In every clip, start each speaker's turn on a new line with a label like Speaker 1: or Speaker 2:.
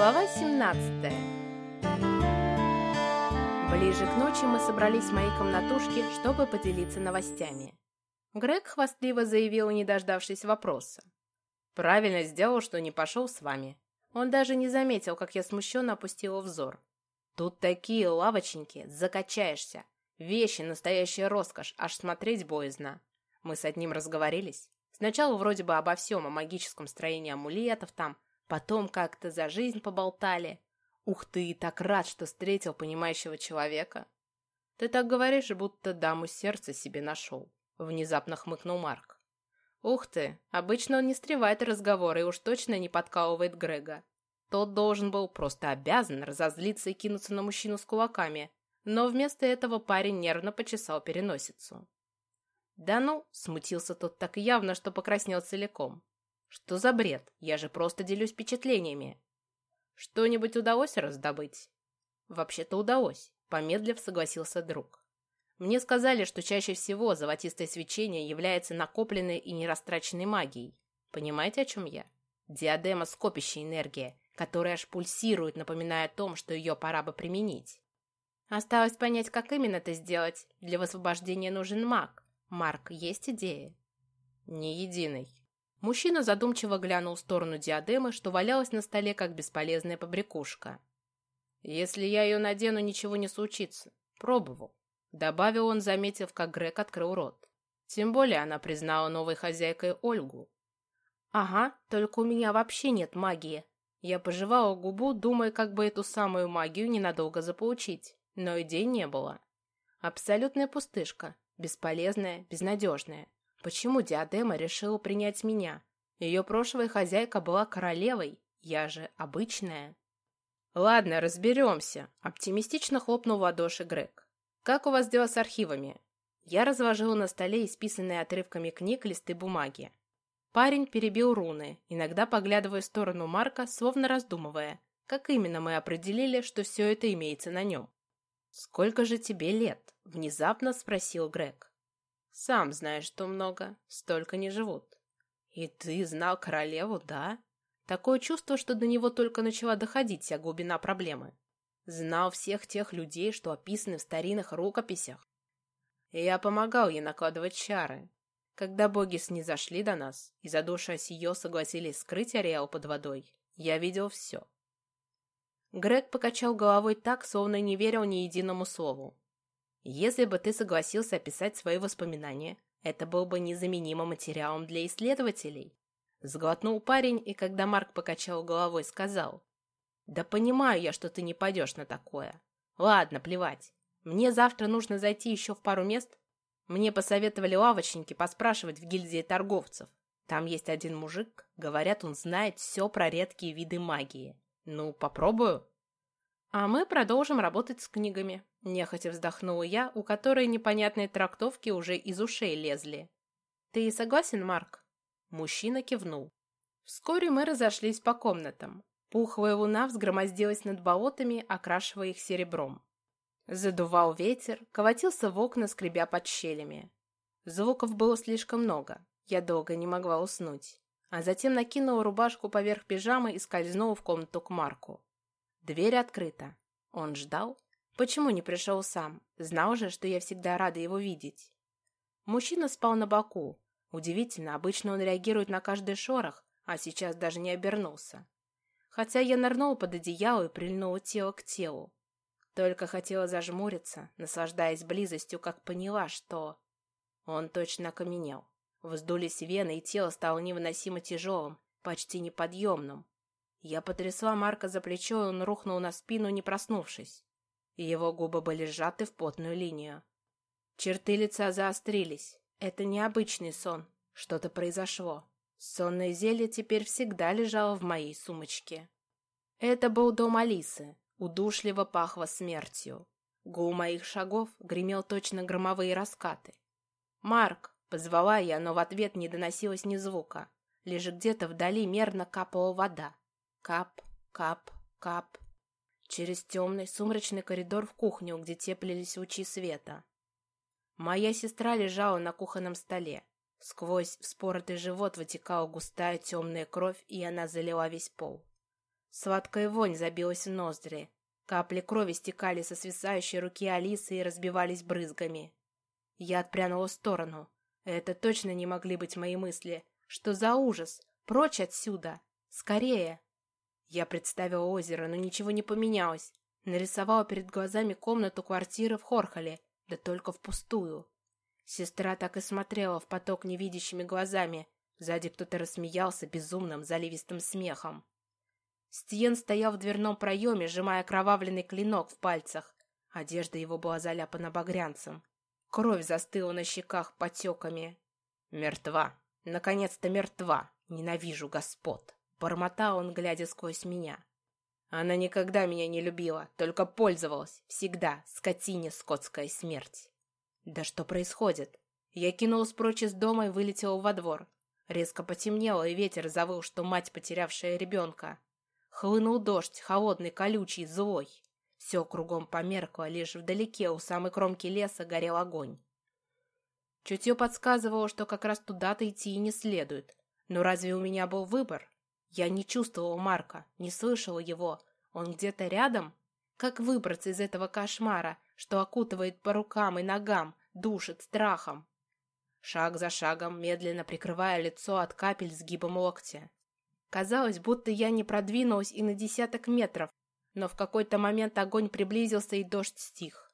Speaker 1: Глава 17 Ближе к ночи мы собрались в моей комнатушке, чтобы поделиться новостями. Грег хвастливо заявил, не дождавшись вопроса. «Правильно сделал, что не пошел с вами. Он даже не заметил, как я смущенно опустила взор. Тут такие лавочники, закачаешься. Вещи, настоящая роскошь, аж смотреть боязно. Мы с одним разговорились. Сначала вроде бы обо всем, о магическом строении амулетов там, Потом как-то за жизнь поболтали. Ух ты, так рад, что встретил понимающего человека. Ты так говоришь, будто даму сердца себе нашел. Внезапно хмыкнул Марк. Ух ты, обычно он не стревает разговоры и уж точно не подкалывает Грега. Тот должен был, просто обязан, разозлиться и кинуться на мужчину с кулаками, но вместо этого парень нервно почесал переносицу. «Да ну!» — смутился тот так явно, что покраснел целиком. Что за бред? Я же просто делюсь впечатлениями. Что-нибудь удалось раздобыть? Вообще-то удалось, помедлив согласился друг. Мне сказали, что чаще всего золотистое свечение является накопленной и нерастраченной магией. Понимаете, о чем я? Диадема – скопящая энергия, которая аж пульсирует, напоминая о том, что ее пора бы применить. Осталось понять, как именно это сделать. Для высвобождения нужен маг. Марк, есть идеи? Не единый. Мужчина задумчиво глянул в сторону диадемы, что валялась на столе, как бесполезная побрякушка. «Если я ее надену, ничего не случится. Пробовал», — добавил он, заметив, как Грег открыл рот. Тем более она признала новой хозяйкой Ольгу. «Ага, только у меня вообще нет магии». Я пожевала губу, думая, как бы эту самую магию ненадолго заполучить, но идей не было. Абсолютная пустышка, бесполезная, безнадежная. Почему диадема решила принять меня? Ее прошлая хозяйка была королевой, я же обычная. Ладно, разберемся, оптимистично хлопнул в ладоши Грег. Как у вас дела с архивами? Я разложила на столе исписанные отрывками книг листы бумаги. Парень перебил руны, иногда поглядывая в сторону Марка, словно раздумывая, как именно мы определили, что все это имеется на нем. «Сколько же тебе лет?» — внезапно спросил Грег. Сам знаешь, что много, столько не живут. И ты знал королеву, да? Такое чувство, что до него только начала доходить вся глубина проблемы. Знал всех тех людей, что описаны в старинных рукописях. И я помогал ей накладывать чары. Когда боги снизошли до нас и за душу Осиё согласились скрыть ареал под водой, я видел все. Грег покачал головой так, словно не верил ни единому слову. Если бы ты согласился описать свои воспоминания, это был бы незаменимым материалом для исследователей. Сглотнул парень, и когда Марк покачал головой, сказал, «Да понимаю я, что ты не пойдешь на такое. Ладно, плевать. Мне завтра нужно зайти еще в пару мест. Мне посоветовали лавочники поспрашивать в гильдии торговцев. Там есть один мужик, говорят, он знает все про редкие виды магии. Ну, попробую». «А мы продолжим работать с книгами», — нехотя вздохнула я, у которой непонятные трактовки уже из ушей лезли. «Ты согласен, Марк?» Мужчина кивнул. Вскоре мы разошлись по комнатам. Пухлая луна взгромоздилась над болотами, окрашивая их серебром. Задувал ветер, колотился в окна, скребя под щелями. Звуков было слишком много, я долго не могла уснуть. А затем накинула рубашку поверх пижамы и скользнула в комнату к Марку. Дверь открыта. Он ждал? Почему не пришел сам? Знал же, что я всегда рада его видеть. Мужчина спал на боку. Удивительно, обычно он реагирует на каждый шорох, а сейчас даже не обернулся. Хотя я нырнула под одеяло и прильнула тело к телу. Только хотела зажмуриться, наслаждаясь близостью, как поняла, что... Он точно окаменел. Вздулись вены, и тело стало невыносимо тяжелым, почти неподъемным. Я потрясла Марка за плечо, и он рухнул на спину, не проснувшись. Его губы были сжаты в потную линию. Черты лица заострились. Это необычный сон. Что-то произошло. Сонное зелье теперь всегда лежало в моей сумочке. Это был дом Алисы. Удушливо пахло смертью. Гул моих шагов гремел точно громовые раскаты. «Марк!» — позвала я, но в ответ не доносилось ни звука. Лишь где-то вдали мерно капала вода. Кап, кап, кап. Через темный сумрачный коридор в кухню, где теплились лучи света. Моя сестра лежала на кухонном столе. Сквозь вспоротый живот вытекала густая темная кровь, и она залила весь пол. Сладкая вонь забилась в ноздри. Капли крови стекали со свисающей руки Алисы и разбивались брызгами. Я отпрянула в сторону. Это точно не могли быть мои мысли. Что за ужас? Прочь отсюда! Скорее! Я представила озеро, но ничего не поменялось. Нарисовала перед глазами комнату квартиры в Хорхоле, да только впустую. Сестра так и смотрела в поток невидящими глазами. Сзади кто-то рассмеялся безумным заливистым смехом. Стиен стоял в дверном проеме, сжимая кровавленный клинок в пальцах. Одежда его была заляпана багрянцем. Кровь застыла на щеках потеками. «Мертва! Наконец-то мертва! Ненавижу господ!» Бормотал он, глядя сквозь меня. Она никогда меня не любила, только пользовалась. Всегда. Скотине скотская смерть. Да что происходит? Я кинулась прочь из дома и вылетела во двор. Резко потемнело, и ветер завыл, что мать, потерявшая ребенка. Хлынул дождь, холодный, колючий, злой. Все кругом померкло, лишь вдалеке, у самой кромки леса, горел огонь. Чутье подсказывало, что как раз туда-то идти и не следует. Но разве у меня был выбор? Я не чувствовала Марка, не слышала его. Он где-то рядом? Как выбраться из этого кошмара, что окутывает по рукам и ногам, душит страхом? Шаг за шагом, медленно прикрывая лицо от капель сгибом локтя. Казалось, будто я не продвинулась и на десяток метров, но в какой-то момент огонь приблизился и дождь стих.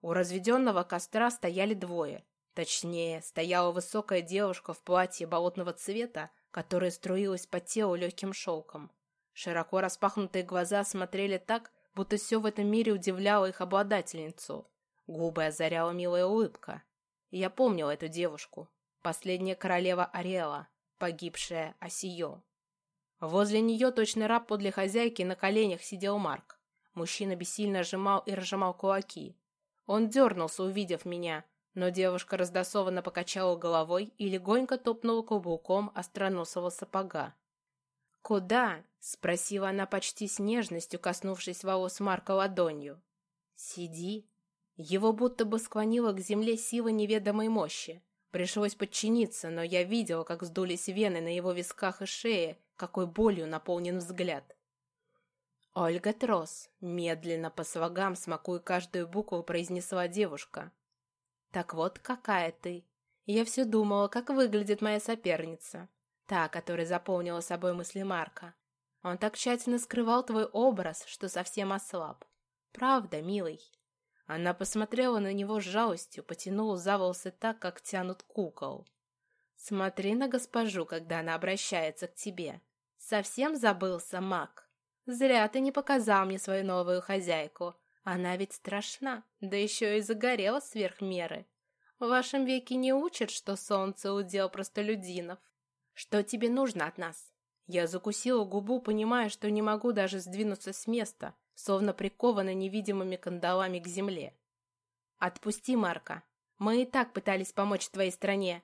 Speaker 1: У разведенного костра стояли двое. Точнее, стояла высокая девушка в платье болотного цвета, которая струилась по телу легким шелком. Широко распахнутые глаза смотрели так, будто все в этом мире удивляло их обладательницу. Губы озаряла милая улыбка. я помнил эту девушку. Последняя королева Ариэла, погибшая Осиё. Возле нее точно раб подле хозяйки на коленях сидел Марк. Мужчина бессильно сжимал и разжимал кулаки. Он дернулся, увидев меня, но девушка раздосованно покачала головой и легонько топнула каблуком остроносого сапога. «Куда?» — спросила она почти с нежностью, коснувшись волос Марка ладонью. «Сиди». Его будто бы склонило к земле сила неведомой мощи. Пришлось подчиниться, но я видела, как сдулись вены на его висках и шее, какой болью наполнен взгляд. «Ольга Трос», — медленно по слогам, смакуя каждую букву, произнесла девушка. Так вот, какая ты. Я все думала, как выглядит моя соперница. Та, которая заполнила собой мысли Марка. Он так тщательно скрывал твой образ, что совсем ослаб. Правда, милый?» Она посмотрела на него с жалостью, потянула за волосы так, как тянут кукол. «Смотри на госпожу, когда она обращается к тебе. Совсем забылся, маг. Зря ты не показал мне свою новую хозяйку. Она ведь страшна, да еще и загорела сверх меры. В вашем веке не учат, что солнце удел простолюдинов. Что тебе нужно от нас? Я закусила губу, понимая, что не могу даже сдвинуться с места, словно прикована невидимыми кандалами к земле. Отпусти, Марка. Мы и так пытались помочь твоей стране.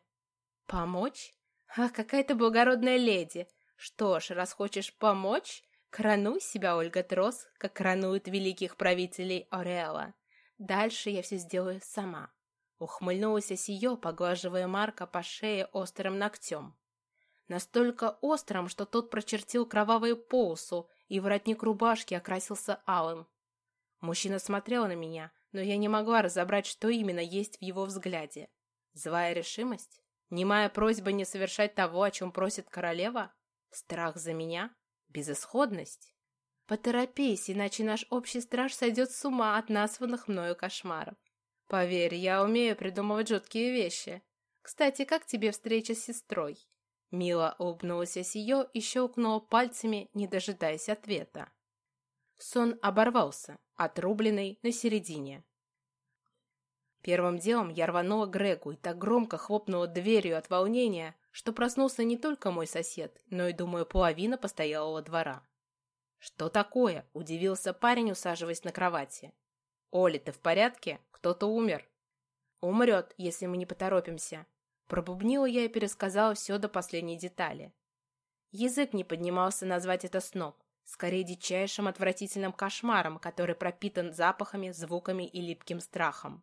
Speaker 1: Помочь? А, какая ты благородная леди. Что ж, раз хочешь помочь, Коронуй себя, Ольга Трос, как коронуют великих правителей Ореала. Дальше я все сделаю сама. Ухмыльнулась Осиё, поглаживая Марка по шее острым ногтем. Настолько острым, что тот прочертил кровавую полосу, и воротник рубашки окрасился алым. Мужчина смотрел на меня, но я не могла разобрать, что именно есть в его взгляде. Злая решимость? Немая просьба не совершать того, о чем просит королева? Страх за меня? Безысходность? Поторопись, иначе наш общий страж сойдет с ума от названных мною кошмаров. Поверь, я умею придумывать жуткие вещи. Кстати, как тебе встреча с сестрой?» Мила улыбнулась Осиё и щелкнула пальцами, не дожидаясь ответа. Сон оборвался, отрубленный на середине. Первым делом я рванула Грегу и так громко хлопнула дверью от волнения, что проснулся не только мой сосед, но и, думаю, половина постоялого двора. «Что такое?» – удивился парень, усаживаясь на кровати. «Оля, ты в порядке? Кто-то умер». «Умрет, если мы не поторопимся». Пробубнила я и пересказала все до последней детали. Язык не поднимался назвать это сном, скорее дичайшим отвратительным кошмаром, который пропитан запахами, звуками и липким страхом.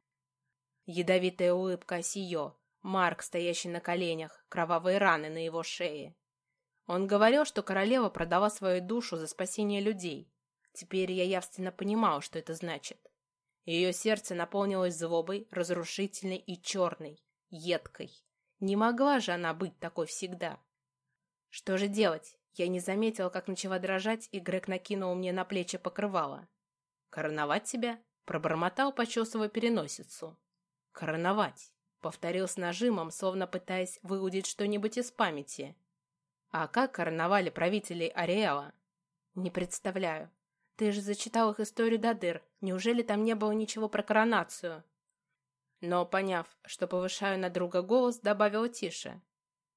Speaker 1: Ядовитая улыбка Сио, Марк, стоящий на коленях, кровавые раны на его шее. Он говорил, что королева продала свою душу за спасение людей. Теперь я явственно понимал, что это значит. Ее сердце наполнилось злобой, разрушительной и черной, едкой. Не могла же она быть такой всегда. Что же делать? Я не заметила, как начала дрожать, и Грег накинул мне на плечи покрывало. «Короновать тебя?» — пробормотал, почесывая переносицу. «Короновать!» — повторил с нажимом, словно пытаясь выудить что-нибудь из памяти. «А как короновали правителей Ариэла?» «Не представляю. Ты же зачитал их историю до дыр. Неужели там не было ничего про коронацию?» Но, поняв, что повышаю на друга голос, добавила тише.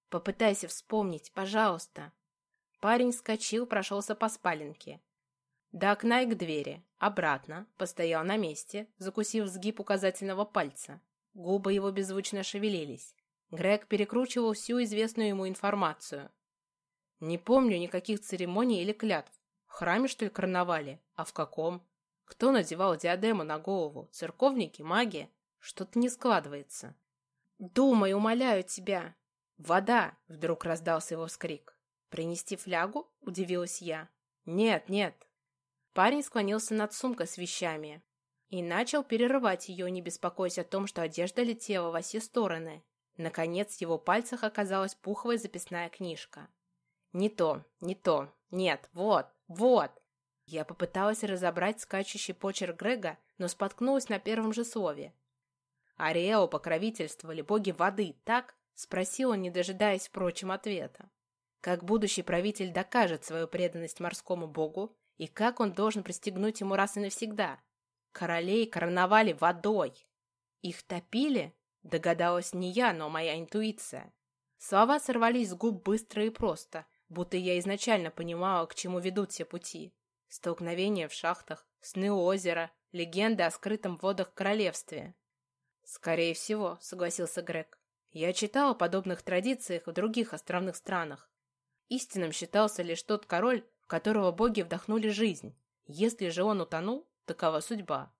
Speaker 1: «Попытайся вспомнить, пожалуйста». Парень вскочил, прошелся по спаленке. До окна и к двери, обратно, постоял на месте, закусив сгиб указательного пальца. Губы его беззвучно шевелились. Грег перекручивал всю известную ему информацию. Не помню никаких церемоний или клятв. В храме, что ли, карнавале? А в каком? Кто надевал диадему на голову? Церковники? Маги? Что-то не складывается. «Думай, умоляю тебя!» «Вода!» — вдруг раздался его вскрик. «Принести флягу?» — удивилась я. «Нет, нет!» Парень склонился над сумкой с вещами и начал перерывать ее, не беспокоясь о том, что одежда летела во все стороны. Наконец, в его пальцах оказалась пуховая записная книжка. «Не то, не то, нет, вот, вот!» Я попыталась разобрать скачущий почерк Грега, но споткнулась на первом же слове. Ариэлу покровительствовали боги воды, так? Спросил он, не дожидаясь, впрочем, ответа. Как будущий правитель докажет свою преданность морскому богу, и как он должен пристегнуть ему раз и навсегда? Королей короновали водой. Их топили? Догадалась не я, но моя интуиция. Слова сорвались с губ быстро и просто, будто я изначально понимала, к чему ведут все пути. Столкновения в шахтах, сны у озера, легенды о скрытом водах королевстве. «Скорее всего», — согласился Грег. «Я читал о подобных традициях в других островных странах. Истинным считался лишь тот король, в которого боги вдохнули жизнь. Если же он утонул, такова судьба».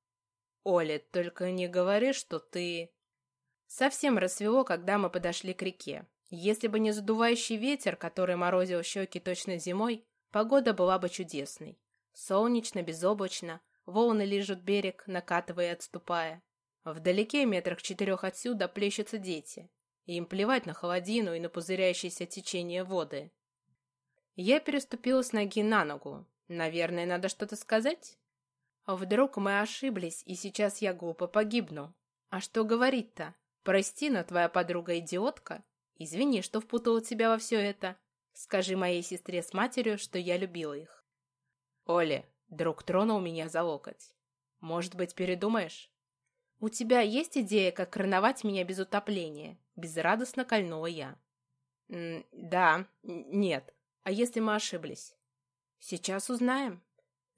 Speaker 1: «Оля, только не говори, что ты...» Совсем рассвело, когда мы подошли к реке. Если бы не задувающий ветер, который морозил щеки точно зимой, погода была бы чудесной. Солнечно, безоблачно, волны лижут берег, накатывая и отступая. Вдалеке, метрах четырех отсюда, плещутся дети. И им плевать на холодину и на пузыряющееся течение воды. Я переступила с ноги на ногу. Наверное, надо что-то сказать? Вдруг мы ошиблись, и сейчас я глупо погибну. А что говорить-то? Прости, но твоя подруга идиотка. Извини, что впутала тебя во все это. Скажи моей сестре с матерью, что я любила их. Оля, друг тронул меня за локоть. Может быть, передумаешь? «У тебя есть идея, как короновать меня без утопления?» Безрадостно кольнула я. «Да, нет. А если мы ошиблись?» «Сейчас узнаем».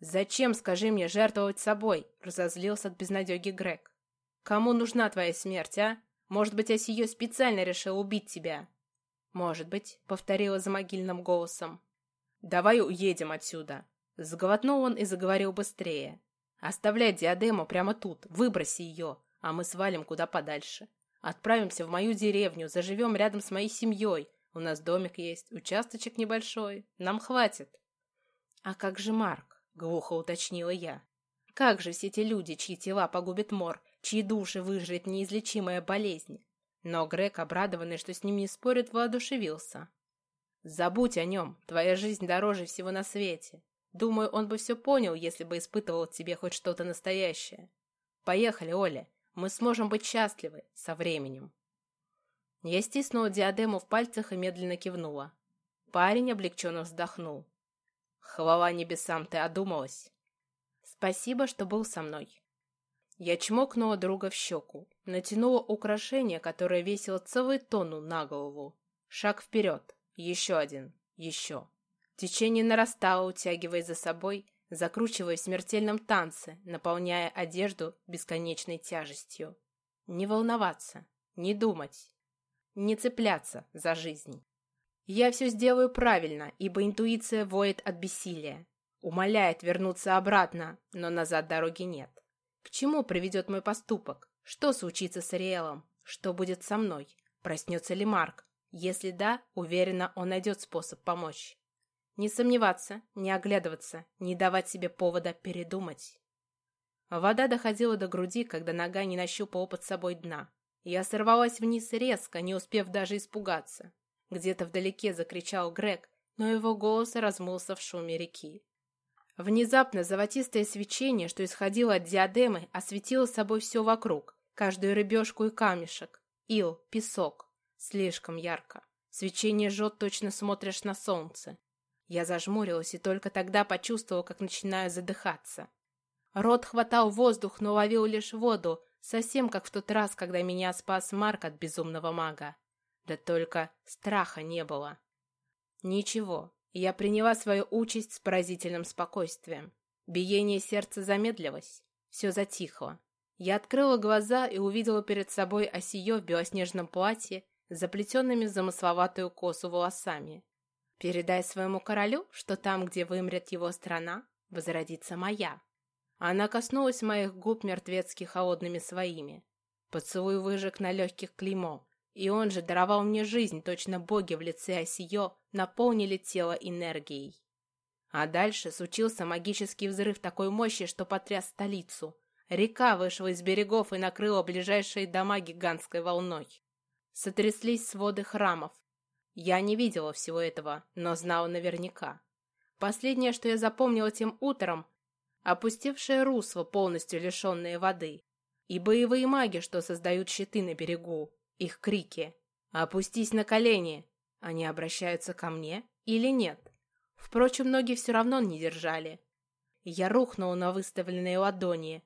Speaker 1: «Зачем, скажи мне, жертвовать собой?» Разозлился от безнадеги Грег. «Кому нужна твоя смерть, а? Может быть, Осиё специально решил убить тебя?» «Может быть», — повторила за могильным голосом. «Давай уедем отсюда». Сглотнул он и заговорил быстрее. Оставляй диадему прямо тут, выброси ее, а мы свалим куда подальше. Отправимся в мою деревню, заживем рядом с моей семьей. У нас домик есть, участочек небольшой. Нам хватит. А как же Марк? Глухо уточнила я. Как же все те люди, чьи тела погубит мор, чьи души выжрет неизлечимая болезнь? Но Грег, обрадованный, что с ним не спорят, воодушевился. «Забудь о нем, твоя жизнь дороже всего на свете. Думаю, он бы все понял, если бы испытывал в тебе хоть что-то настоящее. Поехали, Оля. Мы сможем быть счастливы со временем. Я стиснула диадему в пальцах и медленно кивнула. Парень облегченно вздохнул. Хвала небесам, ты одумалась. Спасибо, что был со мной. Я чмокнула друга в щеку, натянула украшение, которое весило целую тонну на голову. Шаг вперед, еще один, еще. Течение нарастало, утягивая за собой, закручивая в смертельном танце, наполняя одежду бесконечной тяжестью. Не волноваться, не думать, не цепляться за жизнь. Я все сделаю правильно, ибо интуиция воет от бессилия. Умоляет вернуться обратно, но назад дороги нет. К чему приведет мой поступок? Что случится с Ариэлом? Что будет со мной? Проснется ли Марк? Если да, уверена, он найдет способ помочь. Не сомневаться, не оглядываться, не давать себе повода передумать. Вода доходила до груди, когда нога не нащупала под собой дна. Я сорвалась вниз резко, не успев даже испугаться. Где-то вдалеке закричал Грег, но его голос размылся в шуме реки. Внезапно золотистое свечение, что исходило от диадемы, осветило собой все вокруг, каждую рыбешку и камешек, ил, песок. Слишком ярко. Свечение жжет, точно смотришь на солнце. Я зажмурилась и только тогда почувствовала, как начинаю задыхаться. Рот хватал воздух, но ловил лишь воду, совсем как в тот раз, когда меня спас Марк от безумного мага. Да только страха не было. Ничего, я приняла свою участь с поразительным спокойствием. Биение сердца замедлилось, все затихло. Я открыла глаза и увидела перед собой осиё в белоснежном платье с заплетенными в замысловатую косу волосами. Передай своему королю, что там, где вымрет его страна, возродится моя. Она коснулась моих губ мертвецки холодными своими. Поцелуй выжег на легких клеймо, и он же даровал мне жизнь, точно боги в лице Осиё наполнили тело энергией. А дальше случился магический взрыв такой мощи, что потряс столицу. Река вышла из берегов и накрыла ближайшие дома гигантской волной. Сотряслись своды храмов. Я не видела всего этого, но знала наверняка. Последнее, что я запомнила тем утром, опустевшее русло, полностью лишенное воды, и боевые маги, что создают щиты на берегу, их крики «Опустись на колени!» Они обращаются ко мне или нет? Впрочем, ноги все равно не держали. Я рухнула на выставленные ладони.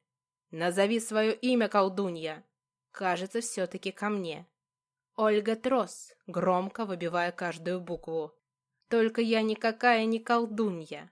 Speaker 1: «Назови свое имя, колдунья!» Кажется, все-таки ко мне. Ольга Трос, громко выбивая каждую букву. Только я никакая не колдунья.